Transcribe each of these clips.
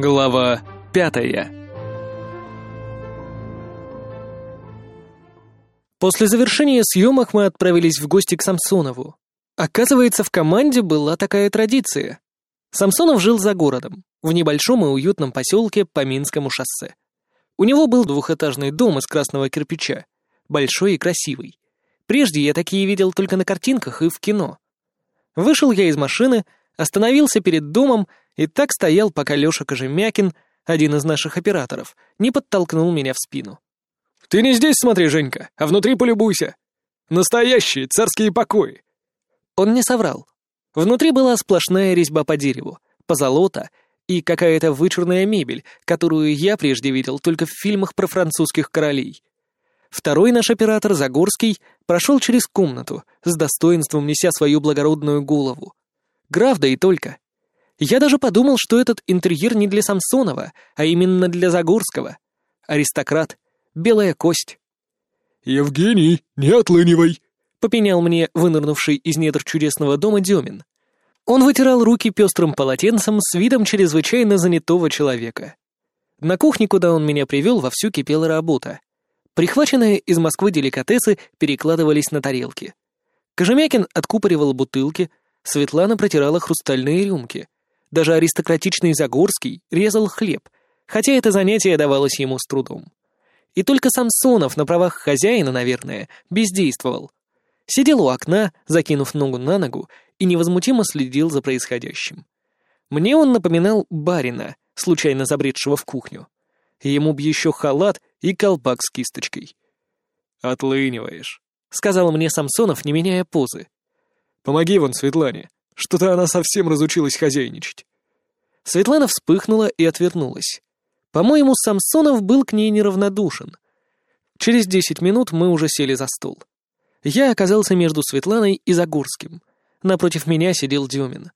Глава пятая После завершения съемок мы отправились в гости к Самсонову. Оказывается, в команде была такая традиция. Самсонов жил за городом, в небольшом и уютном поселке по Минскому шоссе. У него был двухэтажный дом из красного кирпича, большой и красивый. Прежде я такие видел только на картинках и в кино. Вышел я из машины, остановился перед домом и так стоял, пока Лёша Кожемякин, один из наших операторов, не подтолкнул меня в спину. «Ты не здесь смотри, Женька, а внутри полюбуйся. Настоящие царские покои». Он не соврал. Внутри была сплошная резьба по дереву, позолота и какая-то вычурная мебель, которую я прежде видел только в фильмах про французских королей. Второй наш оператор, Загорский, прошел через комнату, с достоинством неся свою благородную голову. Граф, да и только. Я даже подумал, что этот интерьер не для Самсонова, а именно для Загорского. Аристократ, белая кость. «Евгений, не отлынивай!» — попенял мне вынырнувший из недр чудесного дома Демин. Он вытирал руки пестрым полотенцем с видом чрезвычайно занятого человека. На кухне, куда он меня привел, вовсю кипела работа. Прихваченные из Москвы деликатесы перекладывались на тарелки. Кожемякин откупоривал бутылки, Светлана протирала хрустальные рюмки — даже аристократичный Загорский резал хлеб, хотя это занятие давалось ему с трудом. И только Самсонов на правах хозяина, наверное, бездействовал. Сидел у окна, закинув ногу на ногу, и невозмутимо следил за происходящим. Мне он напоминал барина, случайно забредшего в кухню. Ему б еще халат и колпак с кисточкой. «Отлыниваешь», — сказал мне Самсонов, не меняя позы. «Помоги вон Светлане. Что-то она совсем разучилась хозяйничать. Светлана вспыхнула и отвернулась. По-моему, Самсонов был к ней неравнодушен. Через десять минут мы уже сели за стол. Я оказался между Светланой и Загорским. Напротив меня сидел Дюмин.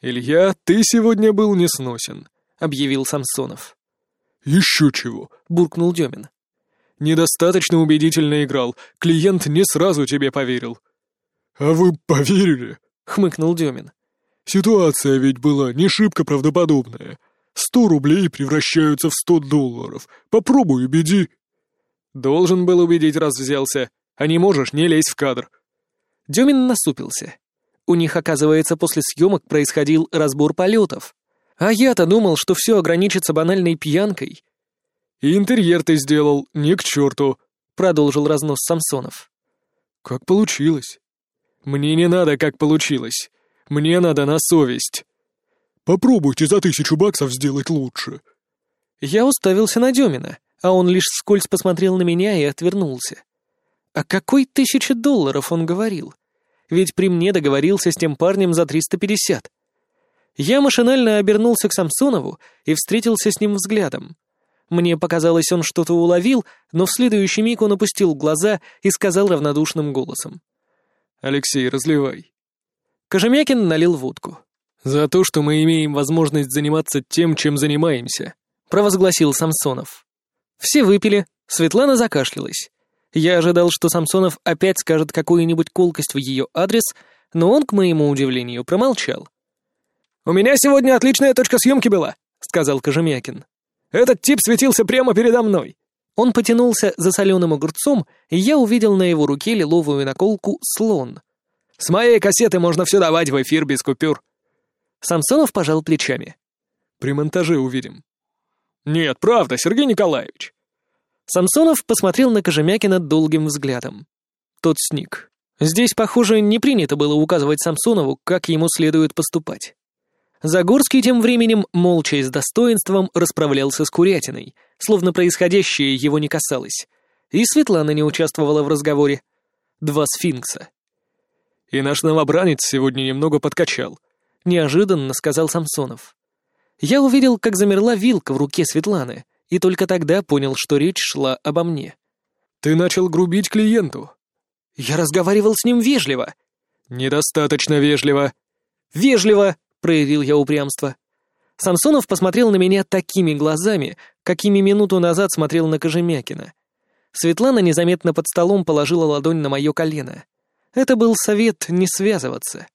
«Илья, ты сегодня был несносен», — объявил Самсонов. «Еще чего», — буркнул Демин. «Недостаточно убедительно играл. Клиент не сразу тебе поверил». «А вы поверили?» Хмыкнул Демин. «Ситуация ведь была не шибко правдоподобная. Сто рублей превращаются в сто долларов. Попробуй убеди». «Должен был убедить, раз взялся. А не можешь, не лезь в кадр». Демин насупился. У них, оказывается, после съемок происходил разбор полетов. А я-то думал, что все ограничится банальной пьянкой. «И интерьер ты сделал, не к черту», — продолжил разнос Самсонов. «Как получилось?» Мне не надо, как получилось. Мне надо на совесть. Попробуйте за тысячу баксов сделать лучше. Я уставился на Демина, а он лишь вскользь посмотрел на меня и отвернулся. О какой тысяче долларов он говорил? Ведь при мне договорился с тем парнем за 350. Я машинально обернулся к Самсонову и встретился с ним взглядом. Мне показалось, он что-то уловил, но в следующий миг он опустил глаза и сказал равнодушным голосом. Алексей, разливай». Кожемякин налил водку. «За то, что мы имеем возможность заниматься тем, чем занимаемся», — провозгласил Самсонов. Все выпили, Светлана закашлялась. Я ожидал, что Самсонов опять скажет какую-нибудь колкость в ее адрес, но он, к моему удивлению, промолчал. «У меня сегодня отличная точка съемки была», — сказал Кожемякин. «Этот тип светился прямо передо мной. Он потянулся за соленым огурцом, и я увидел на его руке лиловую наколку «Слон». «С моей кассеты можно все давать в эфир без купюр». Самсонов пожал плечами. «При монтаже увидим». «Нет, правда, Сергей Николаевич». Самсонов посмотрел на Кожемякина долгим взглядом. Тот сник. Здесь, похоже, не принято было указывать Самсонову, как ему следует поступать. Загорский тем временем молча и с достоинством расправлялся с курятиной, словно происходящее его не касалось. И Светлана не участвовала в разговоре. Два сфинкса. «И наш новобранец сегодня немного подкачал», — неожиданно сказал Самсонов. Я увидел, как замерла вилка в руке Светланы, и только тогда понял, что речь шла обо мне. «Ты начал грубить клиенту». «Я разговаривал с ним вежливо». «Недостаточно вежливо». «Вежливо», — проявил я упрямство. Самсонов посмотрел на меня такими глазами, какими минуту назад смотрел на Кожемякина. Светлана незаметно под столом положила ладонь на мое колено. Это был совет не связываться.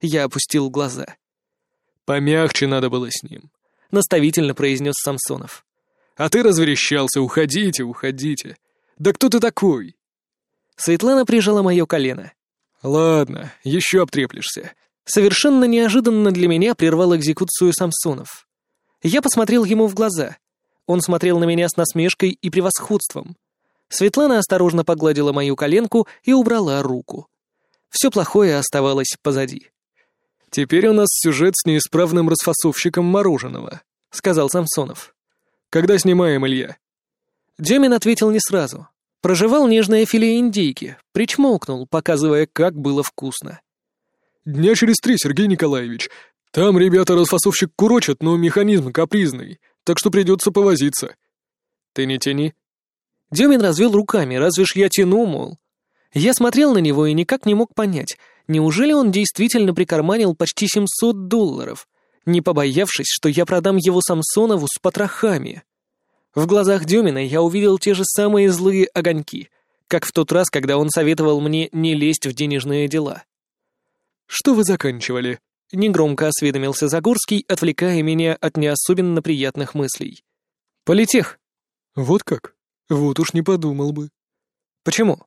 Я опустил глаза. «Помягче надо было с ним. наставительно произнес Самсонов. «А ты разверещался, уходите, уходите. Да кто ты такой?» Светлана прижала мое колено. «Ладно, еще обтреплешься». Совершенно неожиданно для меня прервал экзекуцию Самсонов. Я посмотрел ему в глаза. Он смотрел на меня с насмешкой и превосходством. Светлана осторожно погладила мою коленку и убрала руку. Все плохое оставалось позади. «Теперь у нас сюжет с неисправным расфасовщиком мороженого», — сказал Самсонов. «Когда снимаем, Илья?» Демин ответил не сразу. Прожевал нежное филе индейки, причмокнул, показывая, как было вкусно. «Дня через три, Сергей Николаевич. Там ребята расфасовщик курочат, но механизм капризный, так что придется повозиться». «Ты не тяни». Демин развел руками, разве ж я тяну, мол. Я смотрел на него и никак не мог понять, неужели он действительно прикарманил почти 700 долларов, не побоявшись, что я продам его Самсонову с потрохами. В глазах Демина я увидел те же самые злые огоньки, как в тот раз, когда он советовал мне не лезть в денежные дела. «Что вы заканчивали?» — негромко осведомился Загорский, отвлекая меня от не особенно приятных мыслей. «Политех». «Вот как? Вот уж не подумал бы». «Почему?»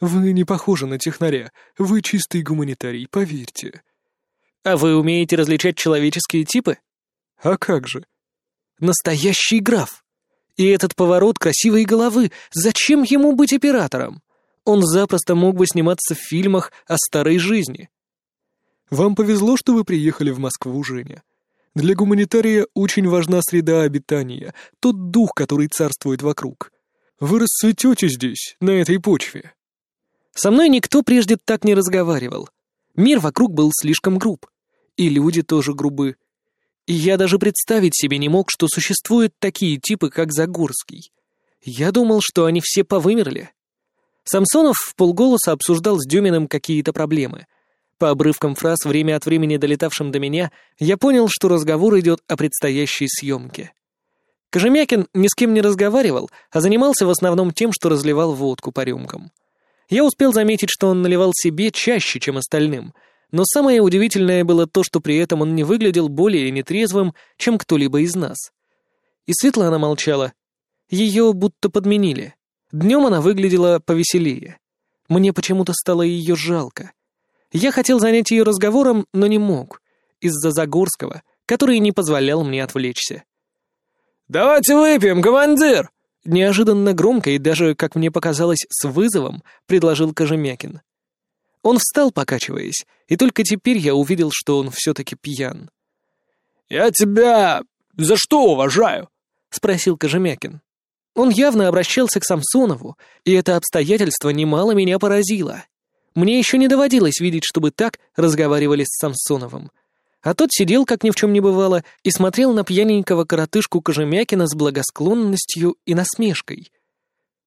«Вы не похожи на технаря. Вы чистый гуманитарий, поверьте». «А вы умеете различать человеческие типы?» «А как же?» «Настоящий граф!» И этот поворот красивой головы, зачем ему быть оператором? Он запросто мог бы сниматься в фильмах о старой жизни. Вам повезло, что вы приехали в Москву, Женя. Для гуманитария очень важна среда обитания, тот дух, который царствует вокруг. Вы расцветете здесь, на этой почве. Со мной никто прежде так не разговаривал. Мир вокруг был слишком груб. И люди тоже грубы. И я даже представить себе не мог, что существуют такие типы, как Загорский. Я думал, что они все повымерли. Самсонов в полголоса обсуждал с Дюминым какие-то проблемы. По обрывкам фраз, время от времени долетавшим до меня, я понял, что разговор идет о предстоящей съемке. Кожемякин ни с кем не разговаривал, а занимался в основном тем, что разливал водку по рюмкам. Я успел заметить, что он наливал себе чаще, чем остальным — но самое удивительное было то, что при этом он не выглядел более нетрезвым, чем кто-либо из нас. И Светлана молчала. Ее будто подменили. Днем она выглядела повеселее. Мне почему-то стало ее жалко. Я хотел занять ее разговором, но не мог. Из-за Загорского, который не позволял мне отвлечься. «Давайте выпьем, командир!» Неожиданно громко и даже, как мне показалось, с вызовом предложил Кожемякин. Он встал, покачиваясь, и только теперь я увидел, что он все-таки пьян. «Я тебя за что уважаю?» — спросил Кожемякин. Он явно обращался к Самсонову, и это обстоятельство немало меня поразило. Мне еще не доводилось видеть, чтобы так разговаривали с Самсоновым. А тот сидел, как ни в чем не бывало, и смотрел на пьяненького коротышку Кожемякина с благосклонностью и насмешкой —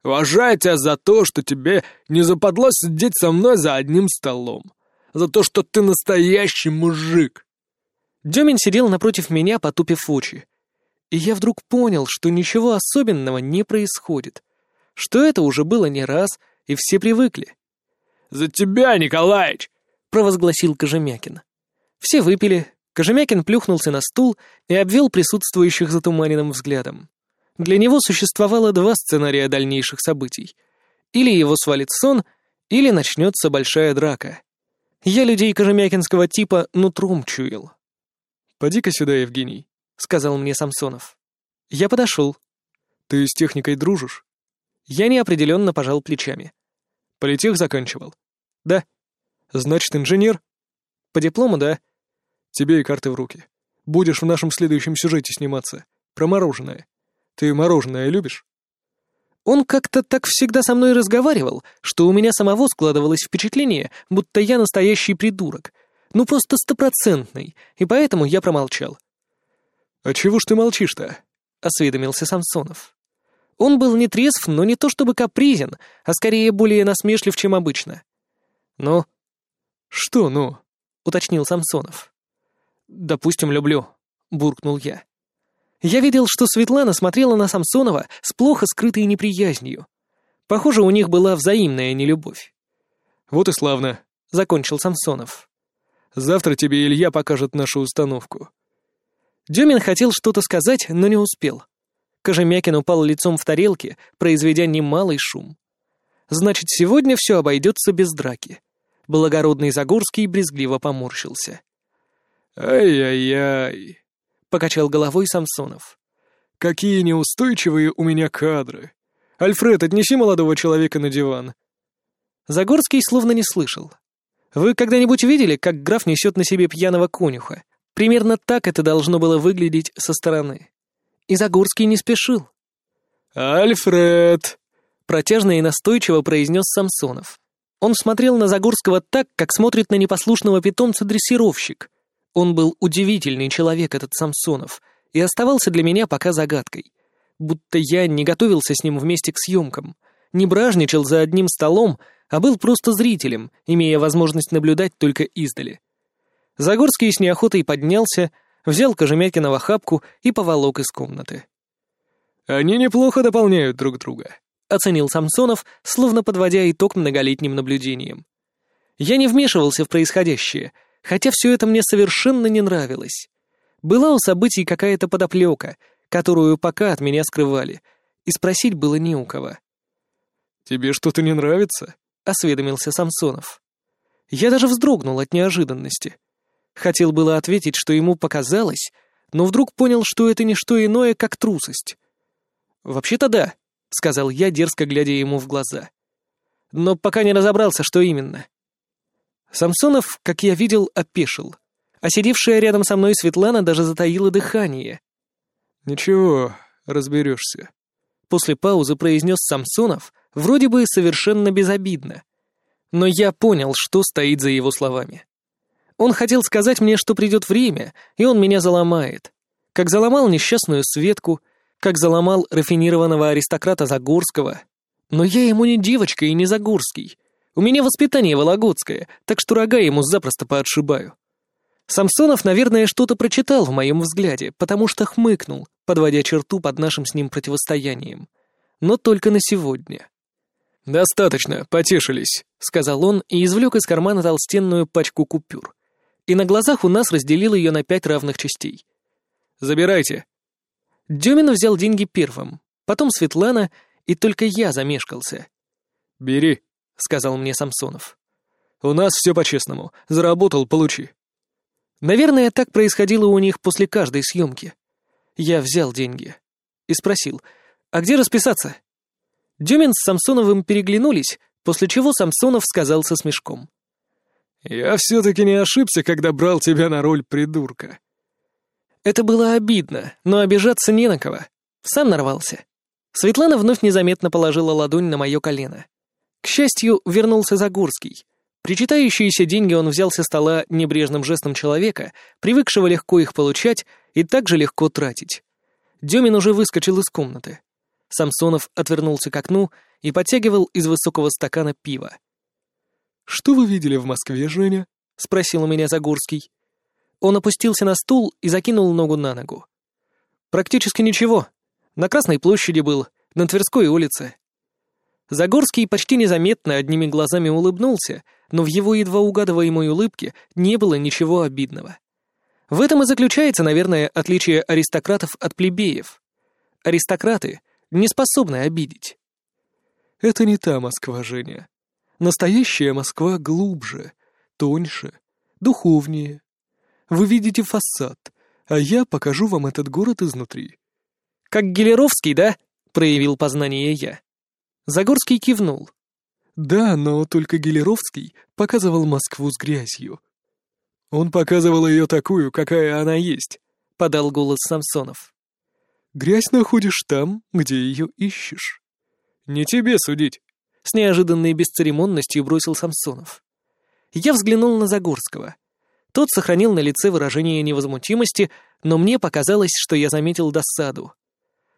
Уважаю тебя за то, что тебе не западло сидеть со мной за одним столом. За то, что ты настоящий мужик. Демин сидел напротив меня, потупив очи. И я вдруг понял, что ничего особенного не происходит. Что это уже было не раз, и все привыкли. «За тебя, Николаич!» — провозгласил Кожемякин. Все выпили, Кожемякин плюхнулся на стул и обвел присутствующих затуманенным взглядом. Для него существовало два сценария дальнейших событий. Или его свалит сон, или начнется большая драка. Я людей кожемякинского типа нутром чуял. «Поди-ка сюда, Евгений», — сказал мне Самсонов. Я подошел. «Ты с техникой дружишь?» Я неопределенно пожал плечами. «Политех заканчивал?» «Да». «Значит, инженер?» «По диплому, да». «Тебе и карты в руки. Будешь в нашем следующем сюжете сниматься. Про мороженое. Ты мороженое любишь?» Он как-то так всегда со мной разговаривал, что у меня самого складывалось впечатление, будто я настоящий придурок. Ну, просто стопроцентный, и поэтому я промолчал. «А чего ж ты молчишь-то?» — осведомился Самсонов. Он был не трезв, но не то чтобы капризен, а скорее более насмешлив, чем обычно. «Ну?» «Что «ну?» — уточнил Самсонов. «Допустим, люблю», — буркнул я. Я видел, что Светлана смотрела на Самсонова с плохо скрытой неприязнью. Похоже, у них была взаимная нелюбовь. «Вот и славно», — закончил Самсонов. «Завтра тебе Илья покажет нашу установку». Дюмин хотел что-то сказать, но не успел. Кожемякин упал лицом в тарелке, произведя немалый шум. Значит, сегодня все обойдется без драки. Благородный Загорский брезгливо поморщился. «Ай-яй-яй», — покачал головой Самсонов. «Какие неустойчивые у меня кадры! Альфред, отнеси молодого человека на диван». Загорский словно не слышал. Вы когда-нибудь видели, как граф несет на себе пьяного конюха? Примерно так это должно было выглядеть со стороны. И Загорский не спешил. «Альфред!» — протяжно и настойчиво произнес Самсонов. Он смотрел на Загорского так, как смотрит на непослушного питомца дрессировщик. Он был удивительный человек, этот Самсонов, и оставался для меня пока загадкой. Будто я не готовился с ним вместе к съемкам, не бражничал за одним столом, а был просто зрителем, имея возможность наблюдать только издали. Загорский с неохотой поднялся, взял Кожемякина в охапку и поволок из комнаты. «Они неплохо дополняют друг друга», — оценил Самсонов, словно подводя итог многолетним наблюдениям. Я не вмешивался в происходящее, хотя все это мне совершенно не нравилось. Была у событий какая-то подоплека, которую пока от меня скрывали, и спросить было не у кого. «Тебе что-то не нравится?» — осведомился Самсонов. Я даже вздрогнул от неожиданности. Хотел было ответить, что ему показалось, но вдруг понял, что это не что иное, как трусость. «Вообще-то да», — сказал я, дерзко глядя ему в глаза. Но пока не разобрался, что именно. Самсонов, как я видел, опешил, а сидевшая рядом со мной Светлана даже затаила дыхание. «Ничего, разберешься», — после паузы произнес Самсонов, вроде бы совершенно безобидно. Но я понял, что стоит за его словами. Он хотел сказать мне, что придет время, и он меня заломает. Как заломал несчастную Светку, как заломал рафинированного аристократа Загорского. Но я ему не девочка и не Загорский. У меня воспитание вологодское, так что рога ему запросто поотшибаю. Самсонов, наверное, что-то прочитал в моем взгляде, потому что хмыкнул, подводя черту под нашим с ним противостоянием. Но только на сегодня. «Достаточно, потешились», — сказал он и извлек из кармана толстенную пачку купюр и на глазах у нас разделил ее на пять равных частей. «Забирайте». Дюмин взял деньги первым, потом Светлана, и только я замешкался. «Бери», — сказал мне Самсонов. «У нас все по-честному. Заработал — получи». Наверное, так происходило у них после каждой съемки. Я взял деньги и спросил, «А где расписаться?» Дюмин с Самсоновым переглянулись, после чего Самсонов сказал со смешком. «Я все-таки не ошибся, когда брал тебя на роль придурка». Это было обидно, но обижаться не на кого. Сам нарвался. Светлана вновь незаметно положила ладонь на мое колено. К счастью, вернулся Загорский. Причитающиеся деньги он взял со стола небрежным жестом человека, привыкшего легко их получать и также легко тратить. Демин уже выскочил из комнаты. Самсонов отвернулся к окну и подтягивал из высокого стакана пива. «Что вы видели в Москве, Женя?» — спросил у меня Загорский. Он опустился на стул и закинул ногу на ногу. «Практически ничего. На Красной площади был, на Тверской улице». Загорский почти незаметно одними глазами улыбнулся, но в его едва угадываемой улыбке не было ничего обидного. В этом и заключается, наверное, отличие аристократов от плебеев. Аристократы не способны обидеть. «Это не та Москва, Женя», Настоящая Москва глубже, тоньше, духовнее. Вы видите фасад, а я покажу вам этот город изнутри. Как Гелеровский, да? проявил познание я. Загорский кивнул. Да, но только Гелеровский показывал Москву с грязью. Он показывал ее такую, какая она есть, подал голос Самсонов. Грязь находишь там, где ее ищешь. Не тебе судить с неожиданной бесцеремонностью бросил Самсонов. Я взглянул на Загорского. Тот сохранил на лице выражение невозмутимости, но мне показалось, что я заметил досаду.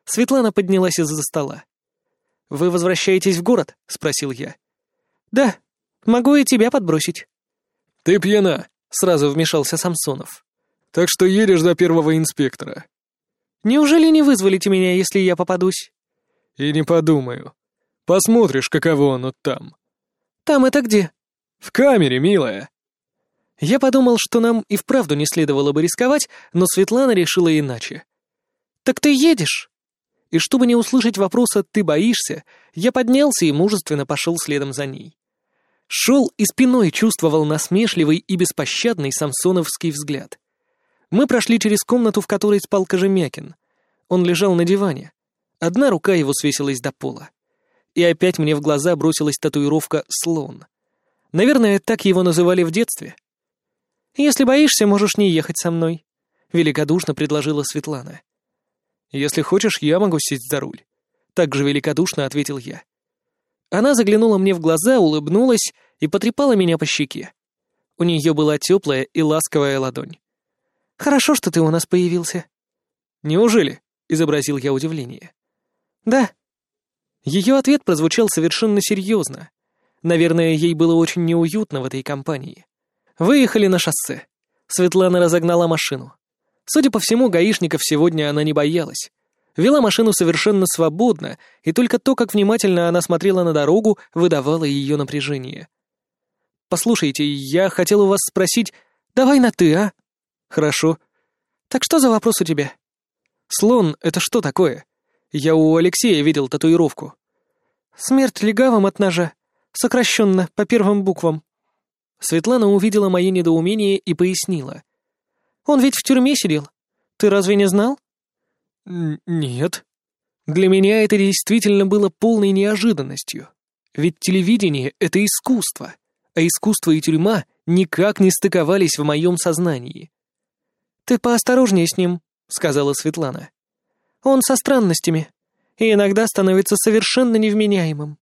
Светлана поднялась из-за стола. «Вы возвращаетесь в город?» — спросил я. «Да, могу и тебя подбросить». «Ты пьяна», — сразу вмешался Самсонов. «Так что едешь до первого инспектора». «Неужели не вызволите меня, если я попадусь?» «И не подумаю. Посмотришь, каково оно там». «Там это где?» «В камере, милая». Я подумал, что нам и вправду не следовало бы рисковать, но Светлана решила иначе. «Так ты едешь?» И чтобы не услышать вопроса «ты боишься?», я поднялся и мужественно пошел следом за ней. Шел и спиной чувствовал насмешливый и беспощадный самсоновский взгляд. Мы прошли через комнату, в которой спал Кожемякин. Он лежал на диване. Одна рука его свесилась до пола. И опять мне в глаза бросилась татуировка «слон». Наверное, так его называли в детстве. «Если боишься, можешь не ехать со мной», — великодушно предложила Светлана. «Если хочешь, я могу сесть за руль», — так же великодушно ответил я. Она заглянула мне в глаза, улыбнулась и потрепала меня по щеке. У нее была теплая и ласковая ладонь. «Хорошо, что ты у нас появился». «Неужели?» — изобразил я удивление. «Да». Ее ответ прозвучал совершенно серьезно. Наверное, ей было очень неуютно в этой компании. Выехали на шоссе. Светлана разогнала машину. Судя по всему, гаишников сегодня она не боялась. Вела машину совершенно свободно, и только то, как внимательно она смотрела на дорогу, выдавало ее напряжение. «Послушайте, я хотел у вас спросить... Давай на «ты», а?» «Хорошо. Так что за вопрос у тебя?» «Слон — это что такое? Я у Алексея видел татуировку». «Смерть легавым от ножа. Сокращенно, по первым буквам». Светлана увидела мое недоумение и пояснила. «Он ведь в тюрьме сидел. Ты разве не знал?» «Нет». Для меня это действительно было полной неожиданностью. Ведь телевидение — это искусство, а искусство и тюрьма никак не стыковались в моем сознании. «Ты поосторожнее с ним», — сказала Светлана. «Он со странностями и иногда становится совершенно невменяемым».